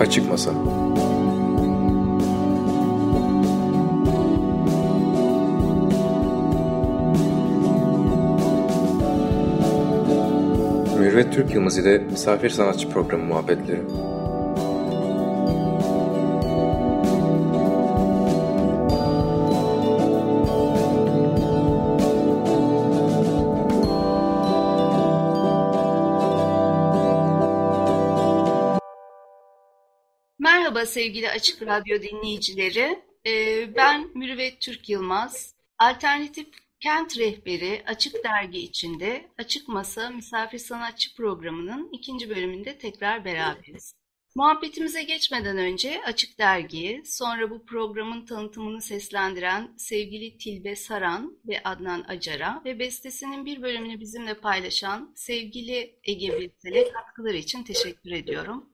Açık Masa. Mürvet Türk Yılmaz ile Misafir Sanatçı Programı muhabbetleri Merhaba sevgili Açık Radyo dinleyicileri. Ee, ben Mürüvvet Türk Yılmaz. Alternatif Kent Rehberi Açık Dergi içinde Açık Masa Misafir Sanatçı programının ikinci bölümünde tekrar beraberiz. Muhabbetimize geçmeden önce Açık Dergi'yi, sonra bu programın tanıtımını seslendiren sevgili Tilbe Saran ve Adnan Acar'a ve bestesinin bir bölümünü bizimle paylaşan sevgili Ege Birsel'e katkıları için teşekkür ediyorum.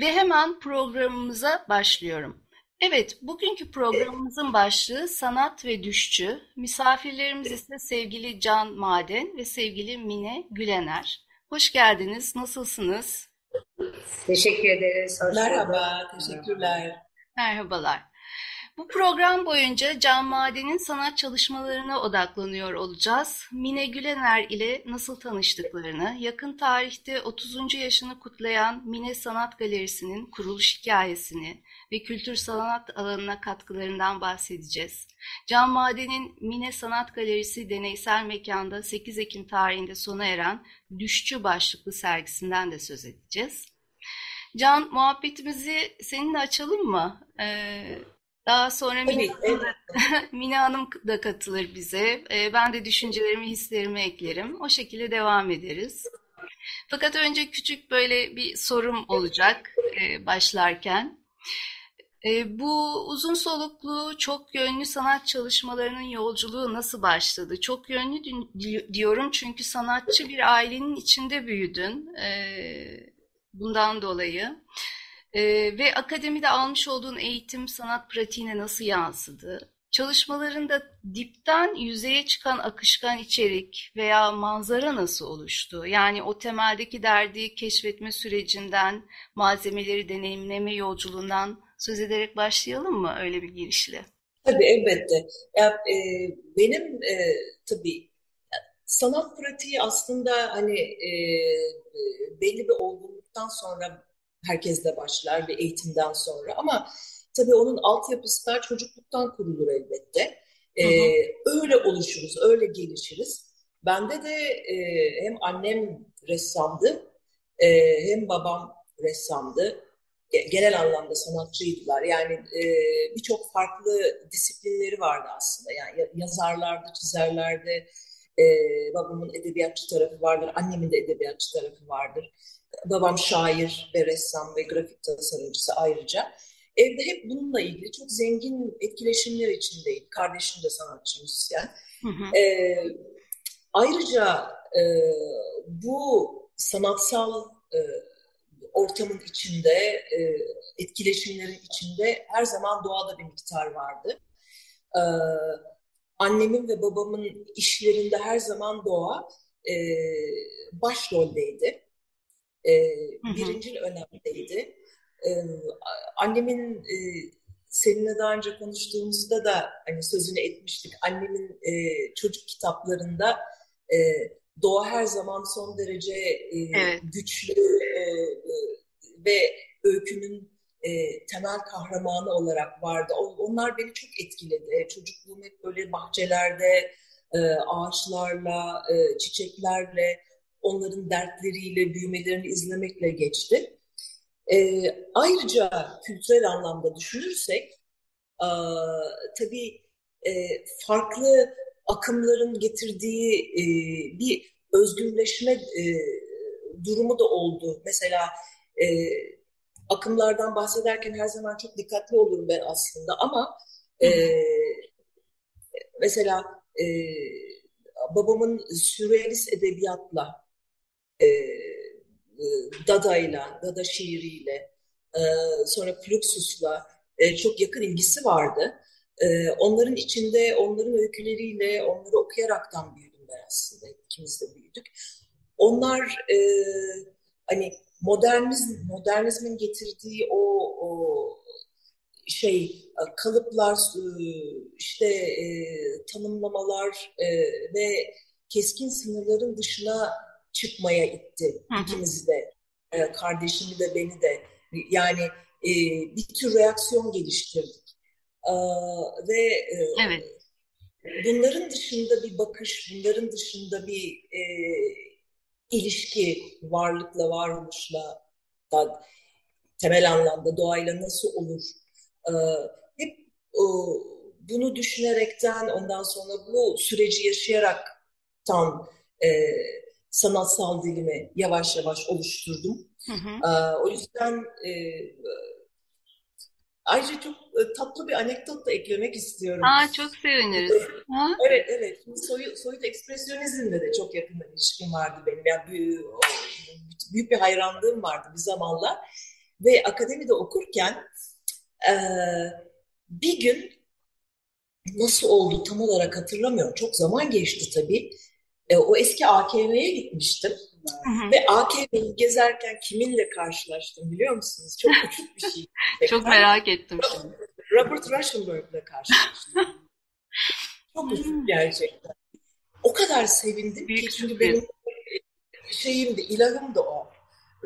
Ve hemen programımıza başlıyorum. Evet, bugünkü programımızın başlığı sanat ve düşçü. Misafirlerimiz ise sevgili Can Maden ve sevgili Mine Gülener. Hoş geldiniz, nasılsınız? Teşekkür ederiz. Hoş Merhaba, teşekkürler. Merhabalar. Bu program boyunca Can Maden'in sanat çalışmalarına odaklanıyor olacağız. Mine Gülener ile nasıl tanıştıklarını, yakın tarihte 30. yaşını kutlayan Mine Sanat Galerisi'nin kuruluş hikayesini ve kültür sanat alanına katkılarından bahsedeceğiz. Can Maden'in Mine Sanat Galerisi deneysel mekanda 8 Ekim tarihinde sona eren Düşçü başlıklı sergisinden de söz edeceğiz. Can, muhabbetimizi seninle açalım mı? Ee, daha sonra Mine, Hanım da, Mine Hanım da katılır bize. Ee, ben de düşüncelerimi, hislerimi eklerim. O şekilde devam ederiz. Fakat önce küçük böyle bir sorum olacak e, başlarken. E, bu uzun soluklu, çok yönlü sanat çalışmalarının yolculuğu nasıl başladı? Çok yönlü diyorum çünkü sanatçı bir ailenin içinde büyüdün. E, bundan dolayı. Ee, ve akademide almış olduğun eğitim sanat pratiğine nasıl yansıdı? Çalışmalarında dipten yüzeye çıkan akışkan içerik veya manzara nasıl oluştu? Yani o temeldeki derdi keşfetme sürecinden, malzemeleri deneyimleme yolculuğundan söz ederek başlayalım mı öyle bir girişle? Tabii elbette. Ya, e, benim e, tabii sanat pratiği aslında hani e, belli bir olgunluktan sonra herkes de başlar bir eğitimden sonra ama tabii onun altyapısı da çocukluktan kurulur elbette. Ee, öyle oluşuruz, öyle gelişiriz. Bende de e, hem annem ressamdı e, hem babam ressamdı. Genel anlamda sanatçıydılar. Yani e, birçok farklı disiplinleri vardı aslında. Yani yazarlardı, çizerlerdi. E, babamın edebiyatçı tarafı vardır, annemin de edebiyatçı tarafı vardır. Babam şair ve ressam ve grafik tasarımcısı ayrıca. Evde hep bununla ilgili çok zengin etkileşimler içindeydi. Kardeşim de sanatçı müzisyen. Hı. Ee, ayrıca e, bu sanatsal e, ortamın içinde, e, etkileşimlerin içinde her zaman doğada bir miktar vardı. Ee, annemin ve babamın işlerinde her zaman doğa e, başroldeydi e, birinci önemliydi. E, annemin e, seninle daha önce konuştuğumuzda da hani sözünü etmiştik. Annemin e, çocuk kitaplarında e, doğa her zaman son derece e, evet. güçlü e, ve öykünün e, temel kahramanı olarak vardı. Onlar beni çok etkiledi. Çocukluğum hep böyle bahçelerde, e, ağaçlarla, e, çiçeklerle, onların dertleriyle, büyümelerini izlemekle geçti. E, ayrıca kültürel anlamda düşünürsek, e, tabii e, farklı akımların getirdiği e, bir özgürleşme e, durumu da oldu. Mesela e, akımlardan bahsederken her zaman çok dikkatli olurum ben aslında ama e, mesela e, babamın sürrealist edebiyatla e, e, Dada'yla, Dada şiiriyle, e, sonra Fluxus'la e, çok yakın ilgisi vardı. E, onların içinde, onların öyküleriyle, onları okuyaraktan büyüdüm ben aslında. İkimiz de büyüdük. Onlar e, hani modernizm, modernizmin getirdiği o, o şey e, kalıplar, e, işte e, tanımlamalar e, ve keskin sınırların dışına çıkmaya itti hı hı. ikimizi de, e, kardeşimi de beni de. Yani e, bir tür reaksiyon geliştirdik. E, ve e, evet. bunların dışında bir bakış, bunların dışında bir e, ilişki varlıkla, varoluşla da temel anlamda doğayla nasıl olur? Ee, hep bunu düşünerekten ondan sonra bu süreci yaşayarak tam e, sanatsal dilimi yavaş yavaş oluşturdum. Hı hı. Ee, o yüzden e, Ayrıca çok e, tatlı bir anekdot da eklemek istiyorum. Aa, çok seviniriz. Ha? Evet, evet. Soyut, soyut ekspresyonizmle de çok yakın bir ilişkim vardı benim. Yani büyük, büyük bir hayranlığım vardı bir zamanlar. Ve akademide okurken e, bir gün nasıl oldu tam olarak hatırlamıyorum. Çok zaman geçti tabii. E, o eski AKM'ye gitmiştim. Hı hı. Ve AKM'yi gezerken kiminle karşılaştım biliyor musunuz? Çok küçük bir şey. Çok merak ettim şimdi. Robert Rauschenberg'le karşılaştım. Çok küçük gerçekten. O kadar sevindim Büyük ki çünkü benim şeyimdi, ilahımdı o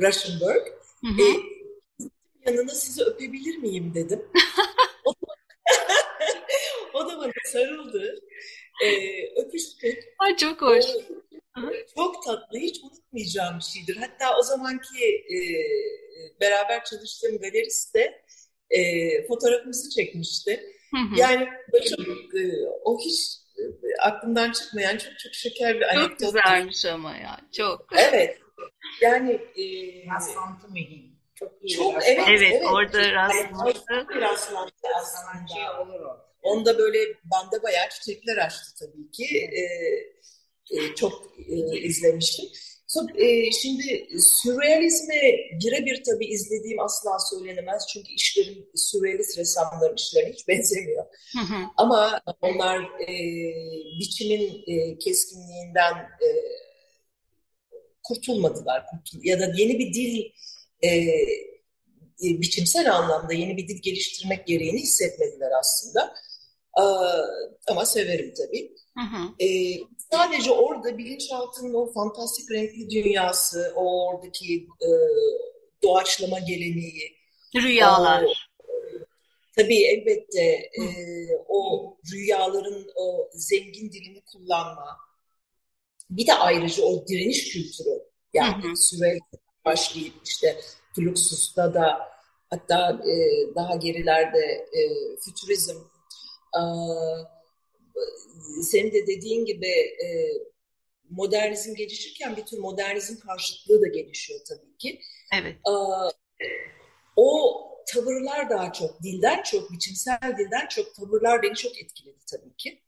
Rauschenberg. Hı hı. E, yanına sizi öpebilir miyim dedim. o, da, o da bana sarıldı. E, öpüştük. Ay çok hoş. O, çok tatlı, hiç unutmayacağım bir şeydir. Hatta o zamanki e, beraber çalıştığım galerist de e, fotoğrafımızı çekmişti. Hı hı. Yani çok, e, o hiç e, aklımdan çıkmayan çok çok şeker bir anekdot. Çok güzelmiş ama ya, çok. Evet. Yani e, rastlantı mühim. Çok iyi. Çok, evet, evet, evet, orada rastlantı. Bir rastlantı aslında. Şey olur o. Onda böyle bende bayağı çiçekler açtı tabii ki. E, e, çok e, izlemiştim. So, e, şimdi sürrealizme birebir tabii izlediğim asla söylenemez. Çünkü işlerim, sürrealist ressamların işlerine hiç benzemiyor. Hı hı. Ama onlar e, biçimin e, keskinliğinden e, kurtulmadılar. Kurtul ya da yeni bir dil e, biçimsel anlamda yeni bir dil geliştirmek gereğini hissetmediler aslında. E, ama severim tabii. Hı hı. E, sadece orada bilinçaltının o fantastik renkli dünyası, o oradaki e, doğaçlama geleneği. Rüyalar. O, tabii elbette e, o rüyaların o zengin dilini kullanma. Bir de ayrıca o direniş kültürü. Yani hı süre başlayıp işte Fluxus'ta da hatta e, daha gerilerde e, fütürizm e, senin de dediğin gibi e, modernizm gelişirken bir tür modernizm karşıtlığı da gelişiyor tabii ki. Evet. E, o tavırlar daha çok, dilden çok, biçimsel dilden çok tavırlar beni çok etkiledi tabii ki.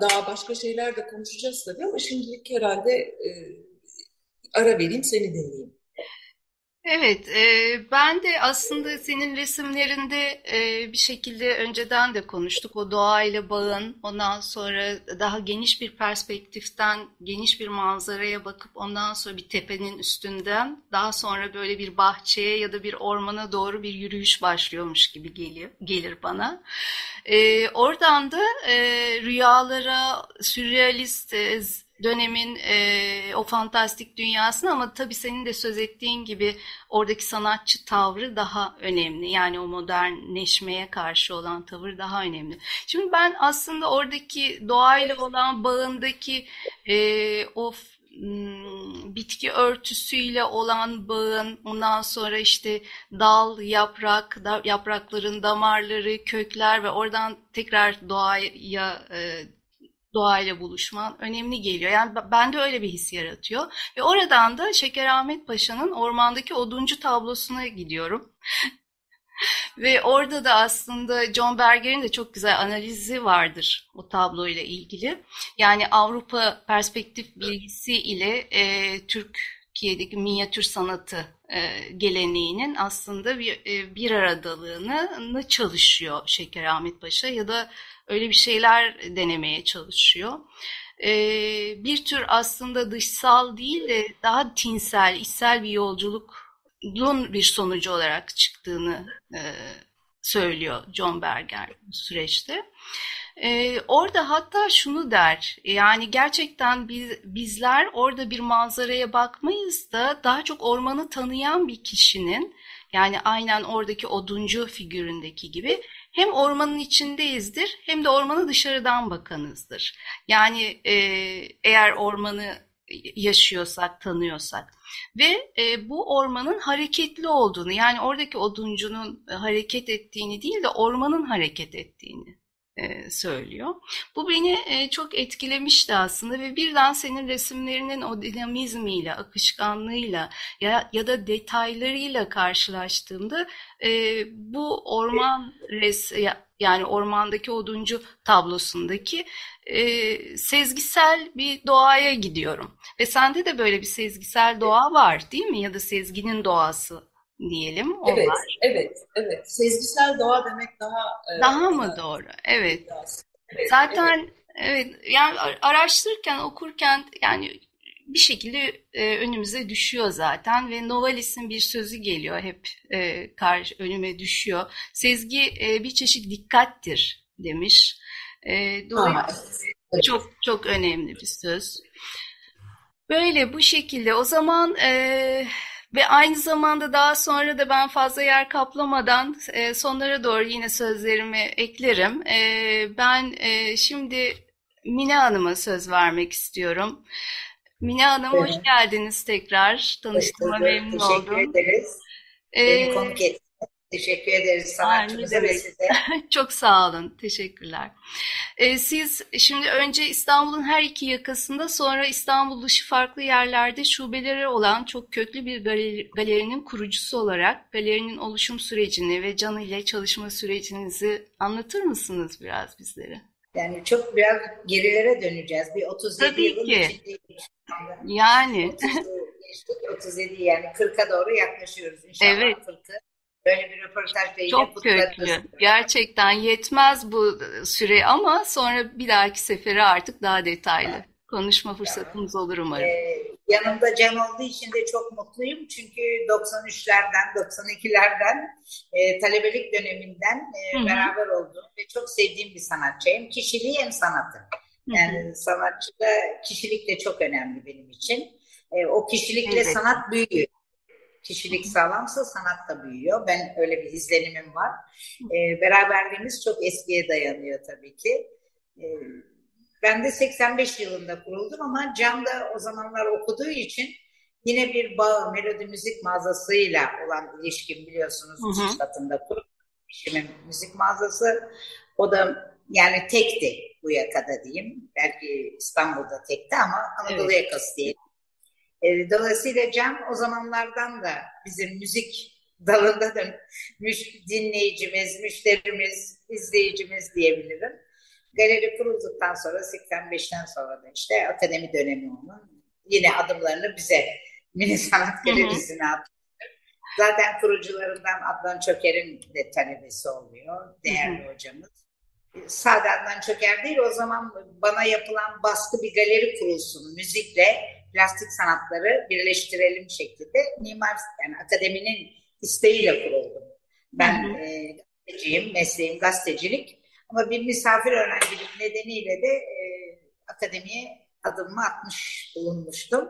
Daha başka şeyler de konuşacağız tabii ama şimdilik herhalde e, ara vereyim seni dinleyeyim. Evet, e, ben de aslında senin resimlerinde e, bir şekilde önceden de konuştuk. O doğayla bağın, ondan sonra daha geniş bir perspektiften, geniş bir manzaraya bakıp ondan sonra bir tepenin üstünden, daha sonra böyle bir bahçeye ya da bir ormana doğru bir yürüyüş başlıyormuş gibi geliyor, gelir bana. E, oradan da e, rüyalara, sürrealist, e, dönemin e, o fantastik dünyasını ama tabii senin de söz ettiğin gibi oradaki sanatçı tavrı daha önemli. Yani o modernleşmeye karşı olan tavır daha önemli. Şimdi ben aslında oradaki doğayla olan bağındaki e, o hmm, bitki örtüsüyle olan bağın ondan sonra işte dal, yaprak, da, yaprakların damarları, kökler ve oradan tekrar doğaya e, doğayla buluşman önemli geliyor. Yani bende öyle bir his yaratıyor. Ve oradan da Şeker Ahmet Paşa'nın ormandaki oduncu tablosuna gidiyorum. Ve orada da aslında John Berger'in de çok güzel analizi vardır o tabloyla ilgili. Yani Avrupa perspektif bilgisi ile e, Türkiye'deki minyatür sanatı e, geleneğinin aslında bir, e, bir aradalığını çalışıyor Şeker Ahmet Paşa ya da öyle bir şeyler denemeye çalışıyor. e, bir tür aslında dışsal değil de daha tinsel, içsel bir yolculuğun bir sonucu olarak çıktığını e, söylüyor John Berger bu süreçte. Ee, orada hatta şunu der, yani gerçekten biz, bizler orada bir manzaraya bakmayız da daha çok ormanı tanıyan bir kişinin, yani aynen oradaki oduncu figüründeki gibi hem ormanın içindeyizdir hem de ormanı dışarıdan bakanızdır. Yani e, eğer ormanı yaşıyorsak, tanıyorsak ve e, bu ormanın hareketli olduğunu yani oradaki oduncunun hareket ettiğini değil de ormanın hareket ettiğini e, söylüyor. Bu beni e, çok etkilemişti aslında ve birden senin resimlerinin o dinamizmiyle, akışkanlığıyla ya, ya da detaylarıyla karşılaştığımda e, bu orman res yani ormandaki oduncu tablosundaki sezgisel bir doğaya gidiyorum. Ve sende de böyle bir sezgisel doğa var değil mi? Ya da sezginin doğası diyelim. O evet, evet, evet. Sezgisel doğa demek daha... E, daha e, mı doğru? Evet. evet Zaten evet. evet yani araştırırken, okurken yani bir şekilde e, önümüze düşüyor zaten ve Novalis'in bir sözü geliyor hep e, karşı önüme düşüyor. Sezgi e, bir çeşit dikkattir demiş. E, dolayısıyla evet. çok çok önemli bir söz. Böyle bu şekilde o zaman e, ve aynı zamanda daha sonra da ben fazla yer kaplamadan e, sonlara doğru yine sözlerimi eklerim. E, ben e, şimdi Mine Hanım'a söz vermek istiyorum. Mine Hanım evet. hoş geldiniz tekrar. Tanıştığıma memnun Teşekkür oldum. Teşekkür ederiz. Beni ee, konuk. Teşekkür ederiz sanatçımıza ve size. Çok sağ olun. Teşekkürler. Ee, siz şimdi önce İstanbul'un her iki yakasında sonra İstanbul dışı farklı yerlerde şubeleri olan çok köklü bir galeri, galerinin kurucusu olarak galerinin oluşum sürecini ve Can ile çalışma sürecinizi anlatır mısınız biraz bizlere? Yani çok biraz gerilere döneceğiz. Bir 37 Tabii yılın ki. Yani. 30, 37 yani 40'a doğru yaklaşıyoruz inşallah. Evet. 40'ı. Böyle bir röportaj da Çok köklü. Gerçekten yetmez bu süre ama sonra bir dahaki sefere artık daha detaylı konuşma fırsatımız olur umarım. Ee, yanımda Cem olduğu için de çok mutluyum. Çünkü 93'lerden, 92'lerden e, talebelik döneminden e, beraber oldum ve çok sevdiğim bir sanatçı. Hem kişiliği hem sanatı. Yani hı hı. sanatçıda kişilik de çok önemli benim için. E, o kişilikle evet. sanat büyüyor. Kişilik sağlamsa sanat da büyüyor. Ben öyle bir izlenimim var. E, beraberliğimiz çok eskiye dayanıyor tabii ki. E, ben de 85 yılında kuruldum ama Can da o zamanlar okuduğu için yine bir bağ, melodi müzik mağazasıyla olan ilişkim biliyorsunuz. Hı hı. katında. İşimin müzik mağazası. O da yani tekti bu yakada diyeyim. Belki İstanbul'da tekti ama Anadolu evet. yakası diyelim. E, dolayısıyla Cem o zamanlardan da bizim müzik dalında da müş, dinleyicimiz, müşterimiz, izleyicimiz diyebilirim. Galeri kurulduktan sonra 85'ten sonra da işte akademi dönemi onun yine adımlarını bize Mini Sanat Galerisi'ne attı. Zaten kurucularından Adnan Çöker'in de talebesi oluyor. Değerli hı hı. hocamız. Sade Adnan Çöker değil o zaman bana yapılan baskı bir galeri kurulsun müzikle plastik sanatları birleştirelim şeklinde mimar yani akademinin isteğiyle kuruldum. Ben hı hı. E, gazeteciyim, mesleğim gazetecilik. Ama bir misafir öğrencilik nedeniyle de e, akademiye adımımı atmış bulunmuştum.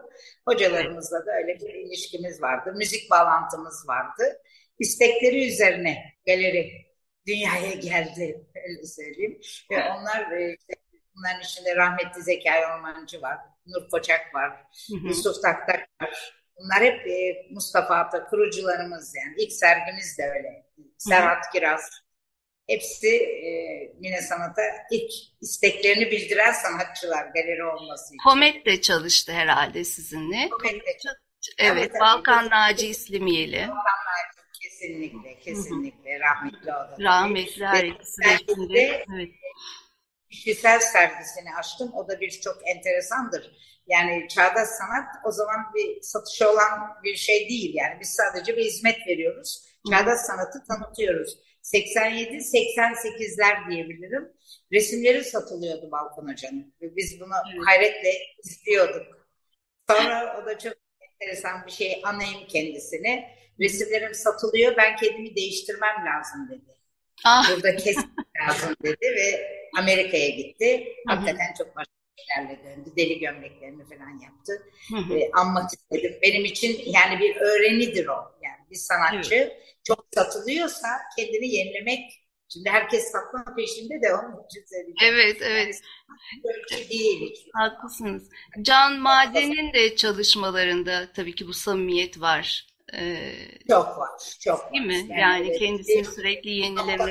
Hocalarımızla da öyle bir ilişkimiz vardı. Müzik bağlantımız vardı. İstekleri üzerine galeri dünyaya geldi öyle söyleyeyim. Ve onlar e, işte, bunların içinde rahmetli Zekai Ormancı var, Nur Koçak var, hı hı. Yusuf Taktak var. Bunlar hep e, Mustafa Ata kurucularımız yani. İlk sergimiz de öyle. Serhat Kiraz, hepsi e, Mine Sanat'a ilk isteklerini bildiren sanatçılar galeri olması için. Homet de çalıştı herhalde sizinle. Homet de çalıştı. Evet, tabii, Balkan Naci İslimiyeli. Balkan Naci kesinlikle, kesinlikle. Rahmetli o da. Rahmetli her ikisi de. Evet. Kişisel sergisini açtım. O da bir çok enteresandır. Yani çağdaş sanat o zaman bir satışı olan bir şey değil. Yani biz sadece bir hizmet veriyoruz. Çağdaş sanatı tanıtıyoruz. 87-88'ler diyebilirim. Resimleri satılıyordu Balkon Hoca'nın. Biz bunu hayretle izliyorduk. Sonra o da çok enteresan bir şey anayım kendisini. Resimlerim satılıyor ben kendimi değiştirmem lazım dedi. Ah. Burada kesin lazım dedi ve Amerika'ya gitti. Hakikaten çok başka şeylerle döndü. Deli gömleklerini falan yaptı. Hı E, anmak istedim. Benim için yani bir öğrenidir o. Yani bir sanatçı evet. çok satılıyorsa kendini yenilemek Şimdi herkes satma peşinde de onun için Evet, evet. Yani, şey değil. Haklısınız. Can Maden'in de çalışmalarında tabii ki bu samimiyet var. Ee, çok var, çok Değil mi? Yani, yani kendisini bir, sürekli yenileme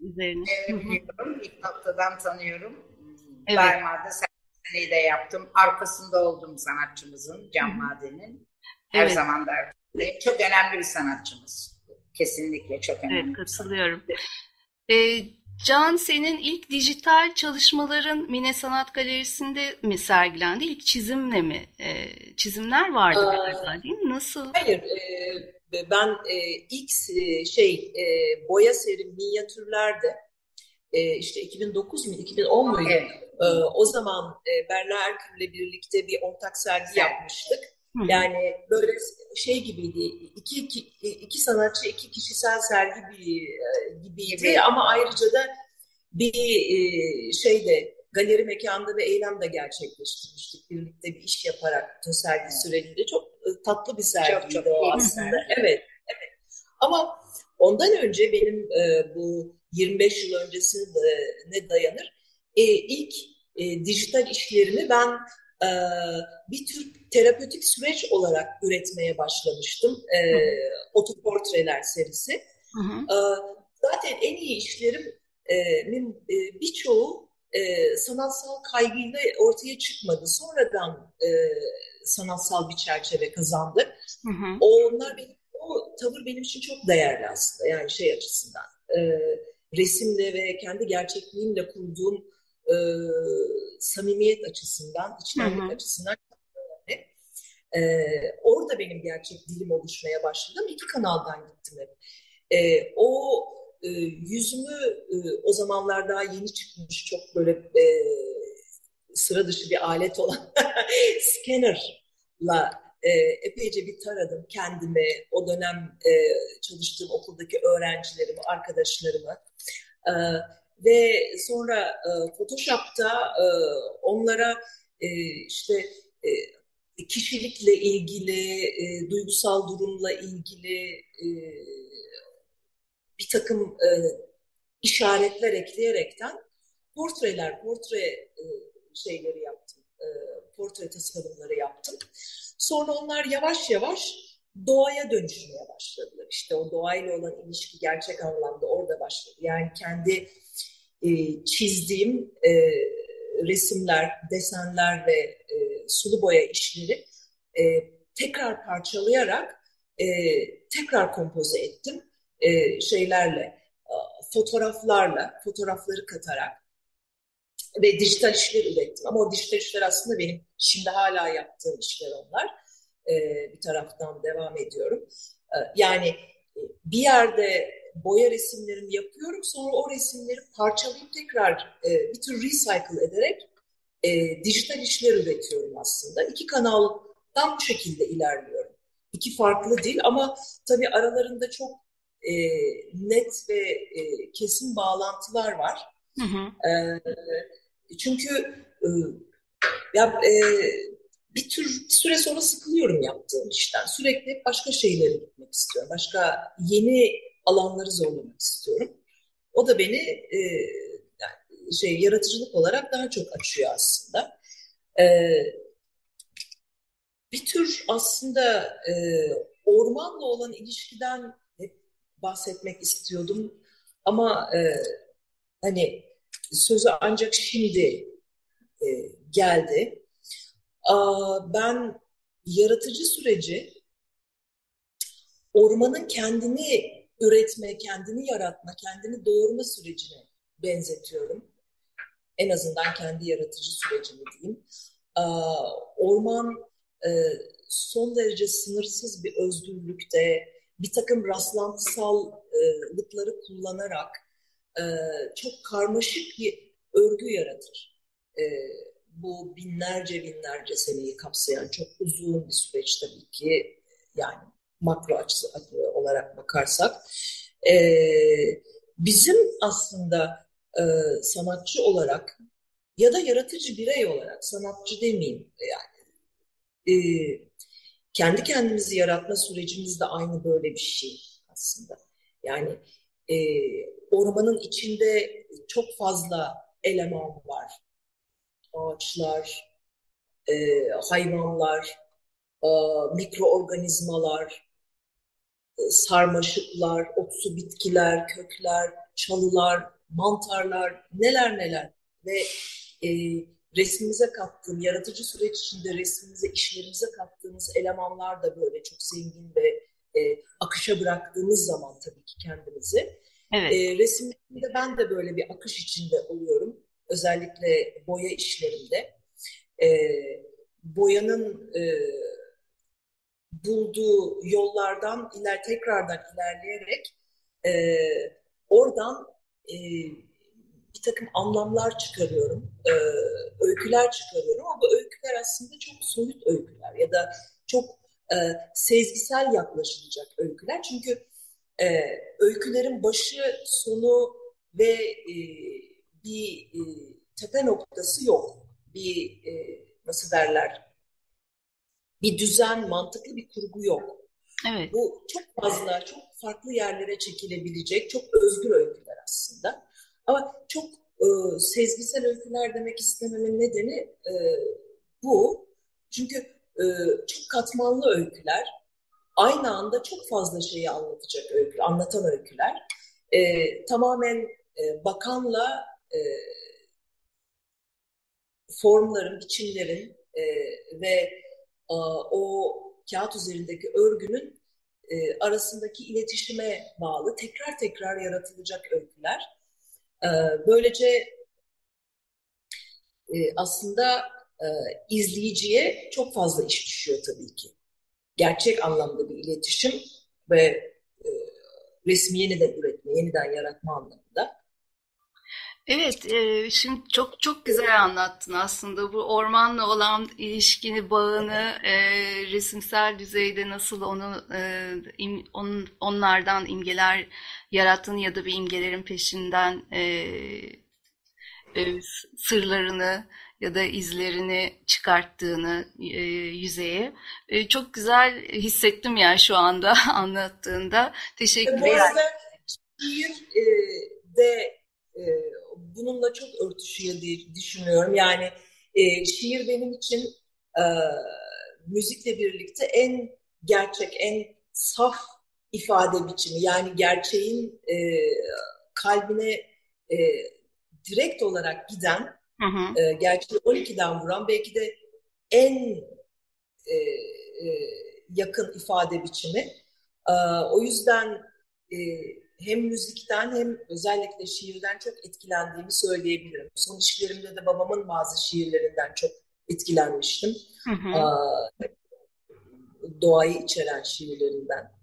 üzerine. Biliyorum, ilk noktadan tanıyorum. Evet. Daima da seneyi de yaptım. Arkasında oldum sanatçımızın, Can Maden'in. Her evet. zaman da çok önemli bir sanatçımız. Kesinlikle çok önemli. Evet, katılıyorum. Ee, Can senin ilk dijital çalışmaların Mine Sanat Galerisi'nde mi sergilendi? İlk çizimle mi? Ee, çizimler vardı Aa, galiba değil mi? Nasıl? Hayır. E, ben e, ilk e, şey e, boya serim minyatürlerde e, işte 2009 mu 2010 muydu? Evet. E, o zaman e, Berna Erkür'le birlikte bir ortak sergi evet. yapmıştık. Hı. Yani böyle şey gibiydi. İki, iki, iki sanatçı, iki kişisel sergi bir, e, gibiydi evet. ama ayrıca da bir e, şeyde galeri mekanda ve eylem de gerçekleştirmiştik. Birlikte bir iş yaparak bütün sergi sürecinde çok e, tatlı bir sergiydi çok, çok o aslında. Evet, evet. Ama ondan önce benim e, bu 25 yıl öncesine dayanır. E, ilk e, dijital işlerimi ben e, bir tür terapötik süreç olarak üretmeye başlamıştım. E, otoportreler serisi. Hı hı. E, zaten en iyi işlerimin e, birçoğu e, sanatsal kaygıyla ortaya çıkmadı. Sonradan e, sanatsal bir çerçeve kazandı. Hı hı. Onlar benim, o tavır benim için çok değerli aslında. Yani şey açısından. E, resimle ve kendi gerçekliğimle kurduğum e, samimiyet açısından, içtenlik açısından e, orada benim gerçek dilim oluşmaya başladı. İki kanaldan gittim hep. E, o e, yüzümü e, o zamanlar daha yeni çıkmış çok böyle e, sıra dışı bir alet olan scanner'la e, epeyce bir taradım kendimi, o dönem e, çalıştığım okuldaki öğrencilerimi, arkadaşlarımı. E, ve sonra e, Photoshop'ta e, onlara e, işte e, kişilikle ilgili, e, duygusal durumla ilgili e, bir takım e, işaretler ekleyerekten portreler, portre e, şeyleri yaptım, e, portre tasarımları yaptım. Sonra onlar yavaş yavaş doğaya dönüşmeye başladılar. İşte o doğayla olan ilişki gerçek anlamda başladı. Yani kendi e, çizdiğim e, resimler, desenler ve e, sulu boya işleri e, tekrar parçalayarak e, tekrar kompoze ettim e, şeylerle, fotoğraflarla, fotoğrafları katarak ve dijital işler ürettim. Ama o dijital işler aslında benim şimdi hala yaptığım işler onlar. E, bir taraftan devam ediyorum. E, yani e, bir yerde boya resimlerimi yapıyorum. Sonra o resimleri parçalayıp tekrar e, bir tür recycle ederek e, dijital işler üretiyorum aslında. İki kanaldan bu şekilde ilerliyorum. İki farklı dil ama tabii aralarında çok e, net ve e, kesin bağlantılar var. Hı hı. E, çünkü e, ya e, bir tür bir süre sonra sıkılıyorum yaptığım işten. Sürekli başka şeylere gitmek istiyorum. Başka yeni alanları zorlamak istiyorum. O da beni e, yani şey yaratıcılık olarak daha çok açıyor aslında. E, bir tür aslında e, ormanla olan ilişkiden hep bahsetmek istiyordum ama e, hani sözü ancak şimdi e, geldi. Aa, ben yaratıcı süreci ormanın kendini üretme, kendini yaratma, kendini doğurma sürecine benzetiyorum. En azından kendi yaratıcı sürecimi diyeyim. Orman e, son derece sınırsız bir özgürlükte bir takım rastlantısallıkları kullanarak e, çok karmaşık bir örgü yaratır. E, bu binlerce binlerce seneyi kapsayan çok uzun bir süreç tabii ki yani makro açısı olarak bakarsak. Bizim aslında sanatçı olarak ya da yaratıcı birey olarak sanatçı demeyeyim yani kendi kendimizi yaratma sürecimiz de aynı böyle bir şey aslında. Yani e, ormanın içinde çok fazla eleman var. Ağaçlar, e, hayvanlar, e, mikroorganizmalar, e, sarmaşıklar, otsu bitkiler, kökler, çalılar, mantarlar, neler neler ve e, resmimize kattığım, yaratıcı süreç içinde resmimize, işlerimize kattığımız elemanlar da böyle çok zengin ve e, akışa bıraktığımız zaman tabii ki kendimizi. Evet. E, resimlerimde ben de böyle bir akış içinde oluyorum. Özellikle boya işlerimde. E, boyanın e, bulduğu yollardan iler tekrardan ilerleyerek e, oradan e, bir takım anlamlar çıkarıyorum, e, öyküler çıkarıyorum ama bu öyküler aslında çok soyut öyküler ya da çok e, sezgisel yaklaşılacak öyküler. Çünkü e, öykülerin başı, sonu ve e, bir e, tepe noktası yok. Bir e, nasıl derler? Bir düzen, mantıklı bir kurgu yok. Evet. Bu çok fazla, çok farklı yerlere çekilebilecek, çok özgür öyküler aslında. Ama çok e, sezgisel öyküler demek istememin nedeni e, bu. Çünkü e, çok katmanlı öyküler, aynı anda çok fazla şeyi anlatacak öykü, anlatan öyküler. E, tamamen e, bakanla e, formların, biçimlerin e, ve o kağıt üzerindeki örgünün e, arasındaki iletişime bağlı tekrar tekrar yaratılacak öyküler. Ee, böylece e, aslında e, izleyiciye çok fazla iş düşüyor tabii ki. Gerçek anlamda bir iletişim ve e, resmi yeniden üretme, yeniden yaratma anlamında. Evet, e, şimdi çok çok güzel anlattın aslında bu ormanla olan ilişkini, bağını e, resimsel düzeyde nasıl onu e, im, on, onlardan imgeler yarattığını ya da bir imgelerin peşinden e, e, sırlarını ya da izlerini çıkarttığını e, yüzeye e, çok güzel hissettim yani şu anda anlattığında. Teşekkür ederim. Bu arada şiir e, de e, bununla çok örtüşüyor diye düşünüyorum. Yani e, şiir benim için e, müzikle birlikte en gerçek, en saf ifade biçimi. Yani gerçeğin e, kalbine e, direkt olarak giden, hı hı. E, gerçeği 12'den vuran belki de en e, e, yakın ifade biçimi. E, o yüzden e, hem müzikten hem özellikle şiirden çok etkilendiğimi söyleyebilirim. Son işlerimde de babamın bazı şiirlerinden çok etkilenmiştim. Hı hı. Doğayı içeren şiirlerinden.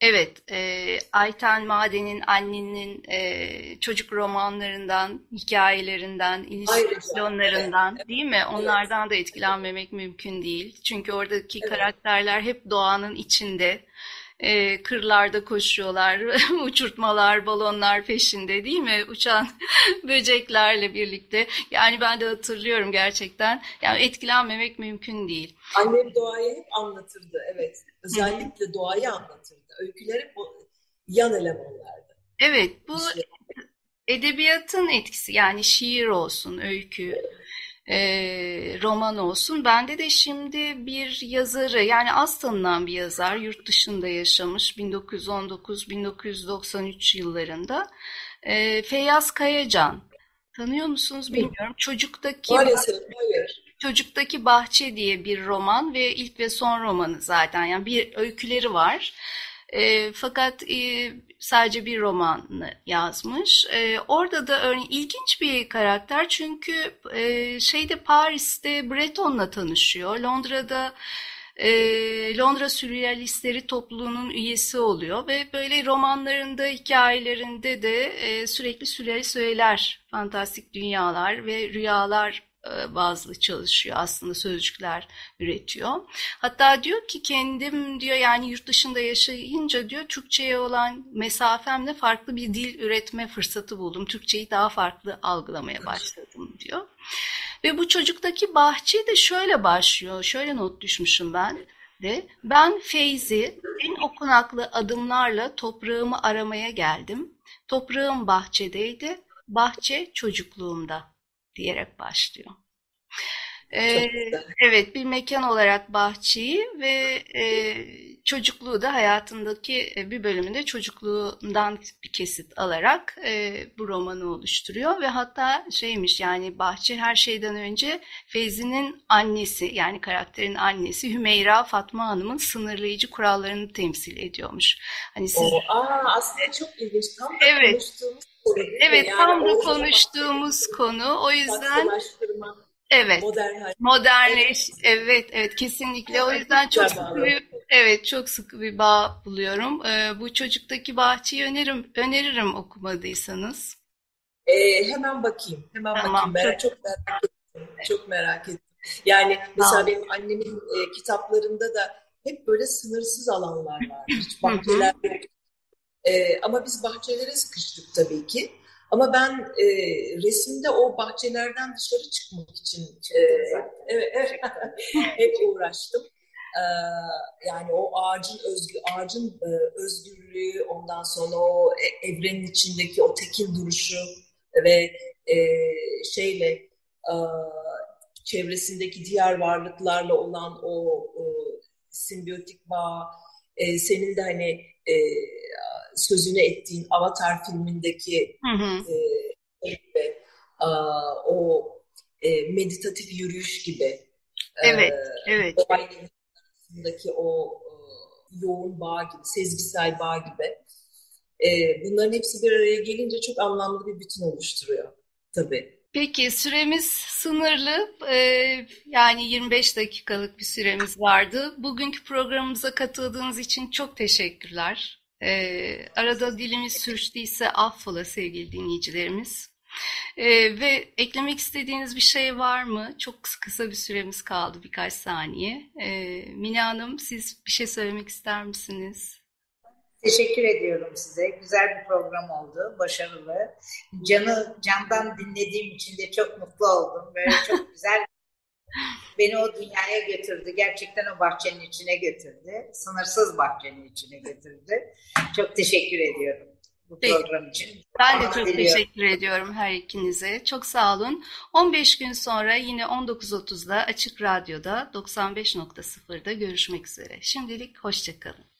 Evet, e, Ayten Maden'in annenin e, çocuk romanlarından, hikayelerinden, illüstrasyonlarından evet. değil mi? Onlardan evet. da etkilenmemek mümkün değil. Çünkü oradaki evet. karakterler hep doğanın içinde e, kırlarda koşuyorlar, uçurtmalar, balonlar peşinde değil mi? Uçan böceklerle birlikte. Yani ben de hatırlıyorum gerçekten. Yani etkilenmemek mümkün değil. Annem doğayı hep anlatırdı, evet. Özellikle doğayı anlatırdı. Öyküleri bu yan elemanlardı. Evet, bu edebiyatın etkisi. Yani şiir olsun, öykü. Evet e, roman olsun. Bende de şimdi bir yazarı yani az tanınan bir yazar yurt dışında yaşamış 1919-1993 yıllarında e, Feyyaz Kayacan. Tanıyor musunuz bilmiyorum. Çocuktaki Maalesef hayır. Çocuktaki Bahçe diye bir roman ve ilk ve son romanı zaten yani bir öyküleri var. E, fakat e, sadece bir romanını yazmış. E, orada da örneğin ilginç bir karakter çünkü e, şeyde Paris'te Breton'la tanışıyor. Londra'da e, Londra Sürrealistleri topluluğunun üyesi oluyor ve böyle romanlarında, hikayelerinde de e, sürekli sürrealist öğeler, fantastik dünyalar ve rüyalar bazlı çalışıyor aslında sözcükler üretiyor. Hatta diyor ki kendim diyor yani yurt dışında yaşayınca diyor Türkçe'ye olan mesafemle farklı bir dil üretme fırsatı buldum. Türkçeyi daha farklı algılamaya başladım diyor. Ve bu çocuktaki bahçe de şöyle başlıyor. Şöyle not düşmüşüm ben de. Ben Feyzi en okunaklı adımlarla toprağımı aramaya geldim. Toprağım bahçedeydi. Bahçe çocukluğumda diyerek başlıyor. Ee, evet bir mekan olarak bahçeyi ve e, çocukluğu da hayatındaki e, bir bölümünde çocukluğundan bir kesit alarak e, bu romanı oluşturuyor ve hatta şeymiş yani bahçe her şeyden önce Feyzi'nin annesi yani karakterin annesi Hümeyra Fatma Hanım'ın sınırlayıcı kurallarını temsil ediyormuş. Hani siz... O, aa, aslında çok ilginç. Tam da evet. konuştuğumuz Evet, yani tam da konuştuğumuz konu. O yüzden Evet. Modern Modernleş. Evet, evet kesinlikle. O yüzden çok sıkı bir evet çok sıkı bir bağ buluyorum. Ee, bu çocuktaki bahçeyi öneririm öneririm okumadıysanız. Ee, hemen bakayım. Hemen tamam, bakayım. Ben çok... çok merak ettim. Çok merak ettim. Yani mesela tamam. benim annemin e, kitaplarında da hep böyle sınırsız alanlar var. Hiç bahçeler e, ama biz bahçelere sıkıştık tabii ki. Ama ben e, resimde o bahçelerden dışarı çıkmak için e, evet, evet, hep uğraştım. Ee, yani o ağacın özgü ağacın e, özgürlüğü, ondan sonra o e, evrenin içindeki o tekil duruşu ve e, şeyle e, çevresindeki diğer varlıklarla olan o, o simbiyotik bağ, e, senin de hani e, sözünü ettiğin Avatar filmindeki hı hı. E, gibi, a, o e, meditatif yürüyüş gibi. Evet, e, evet. Arasındaki o e, yoğun bağ gibi, sezgisel bağ gibi. E, bunların hepsi bir araya gelince çok anlamlı bir bütün oluşturuyor tabii. Peki süremiz sınırlı. Ee, yani 25 dakikalık bir süremiz vardı. Bugünkü programımıza katıldığınız için çok teşekkürler. Ee, arada dilimiz sürçtüyse affola sevgili dinleyicilerimiz. Ee, ve eklemek istediğiniz bir şey var mı? Çok kısa bir süremiz kaldı birkaç saniye. Ee, Mine Hanım siz bir şey söylemek ister misiniz? Teşekkür ediyorum size. Güzel bir program oldu. Başarılı. Canı candan dinlediğim için de çok mutlu oldum. Böyle çok güzel beni o dünyaya götürdü. Gerçekten o bahçenin içine götürdü. Sınırsız bahçenin içine götürdü. Çok teşekkür ediyorum bu Peki. program için. Ben de çok diliyorum. teşekkür ediyorum her ikinize. Çok sağ olun. 15 gün sonra yine 19.30'da Açık Radyo'da 95.0'da görüşmek üzere. Şimdilik hoşçakalın.